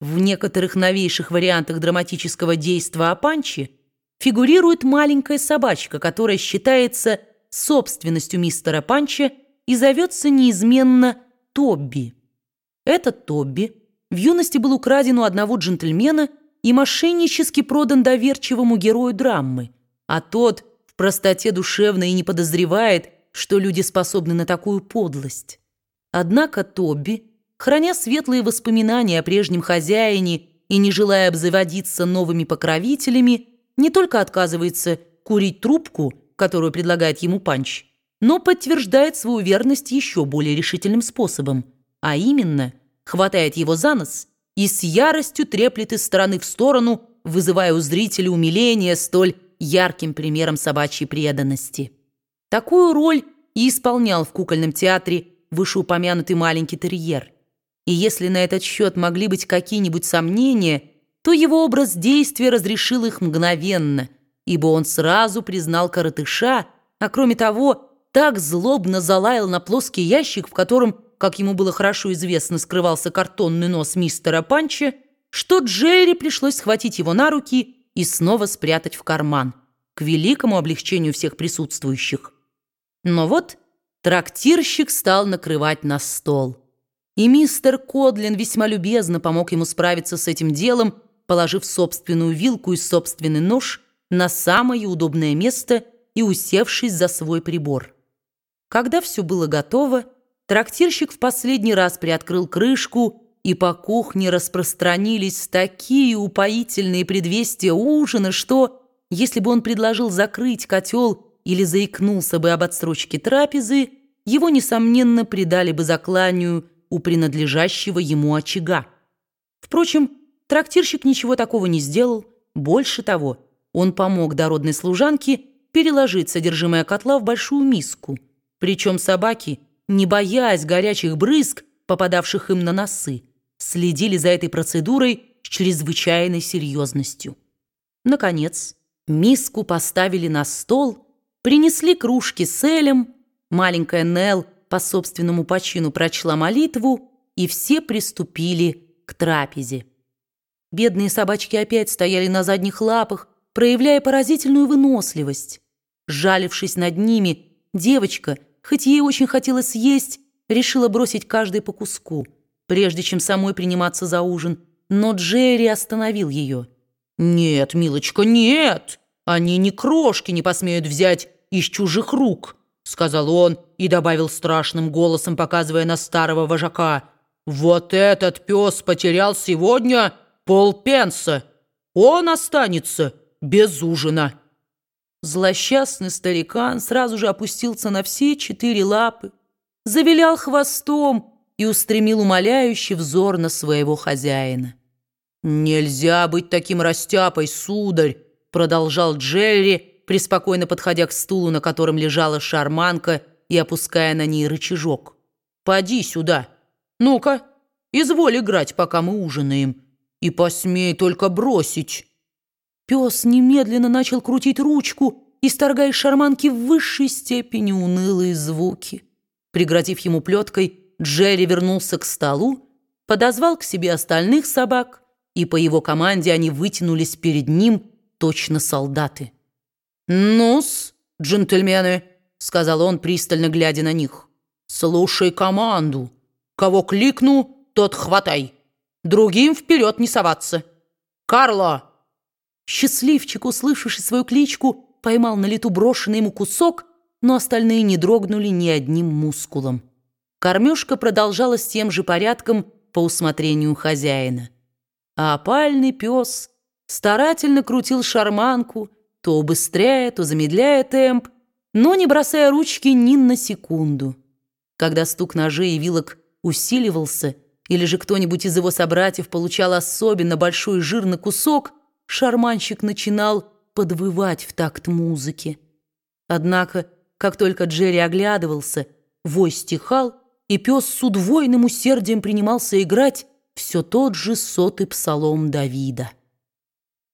в некоторых новейших вариантах драматического действа о Панче фигурирует маленькая собачка, которая считается собственностью мистера Панча и зовется неизменно Тобби. Этот Тобби в юности был украден у одного джентльмена и мошеннически продан доверчивому герою драмы, а тот в простоте душевной и не подозревает, что люди способны на такую подлость. Однако Тобби, храня светлые воспоминания о прежнем хозяине и не желая обзаводиться новыми покровителями, не только отказывается курить трубку, которую предлагает ему Панч, но подтверждает свою верность еще более решительным способом, а именно хватает его за нос и с яростью треплет из стороны в сторону, вызывая у зрителя умиление столь ярким примером собачьей преданности. Такую роль и исполнял в кукольном театре вышеупомянутый маленький терьер. И если на этот счет могли быть какие-нибудь сомнения, то его образ действия разрешил их мгновенно, ибо он сразу признал коротыша, а кроме того, так злобно залаял на плоский ящик, в котором, как ему было хорошо известно, скрывался картонный нос мистера Панча, что Джерри пришлось схватить его на руки и снова спрятать в карман, к великому облегчению всех присутствующих. Но вот трактирщик стал накрывать на стол. И мистер Кодлин весьма любезно помог ему справиться с этим делом, положив собственную вилку и собственный нож на самое удобное место и усевшись за свой прибор. Когда все было готово, трактирщик в последний раз приоткрыл крышку, и по кухне распространились такие упоительные предвестия ужина, что, если бы он предложил закрыть котел или заикнулся бы об отсрочке трапезы, его, несомненно, предали бы закланию у принадлежащего ему очага. Впрочем, трактирщик ничего такого не сделал. Больше того, он помог дородной служанке переложить содержимое котла в большую миску. Причем собаки, не боясь горячих брызг, попадавших им на носы, следили за этой процедурой с чрезвычайной серьезностью. Наконец, миску поставили на стол – Принесли кружки с элем, маленькая Нелл по собственному почину прочла молитву, и все приступили к трапезе. Бедные собачки опять стояли на задних лапах, проявляя поразительную выносливость. Жалившись над ними, девочка, хоть ей очень хотелось съесть, решила бросить каждый по куску, прежде чем самой приниматься за ужин, но Джерри остановил ее. «Нет, милочка, нет! Они ни крошки не посмеют взять из чужих рук», — сказал он и добавил страшным голосом, показывая на старого вожака. «Вот этот пес потерял сегодня полпенса. Он останется без ужина». Злосчастный старикан сразу же опустился на все четыре лапы, завилял хвостом и устремил умоляющий взор на своего хозяина. «Нельзя быть таким растяпой, сударь!» продолжал Джерри, преспокойно подходя к стулу, на котором лежала шарманка и опуская на ней рычажок. «Поди сюда. Ну-ка, изволь играть, пока мы ужинаем. И посмей только бросить». Пес немедленно начал крутить ручку, исторгая из шарманки в высшей степени унылые звуки. Преградив ему плеткой, Джерри вернулся к столу, подозвал к себе остальных собак, и по его команде они вытянулись перед ним, точно солдаты. «Ну-с, джентльмены», — сказал он, пристально глядя на них, «слушай команду. Кого кликну, тот хватай. Другим вперед не соваться. Карло!» Счастливчик, услышавший свою кличку, поймал на лету брошенный ему кусок, но остальные не дрогнули ни одним мускулом. Кормежка продолжалась тем же порядком по усмотрению хозяина. А опальный пес старательно крутил шарманку, то убыстряя, то замедляя темп, но не бросая ручки ни на секунду. Когда стук ножей и вилок усиливался, или же кто-нибудь из его собратьев получал особенно большой жирный кусок, шарманщик начинал подвывать в такт музыки. Однако, как только Джерри оглядывался, вой стихал, и пес с удвоенным усердием принимался играть все тот же сотый псалом Давида.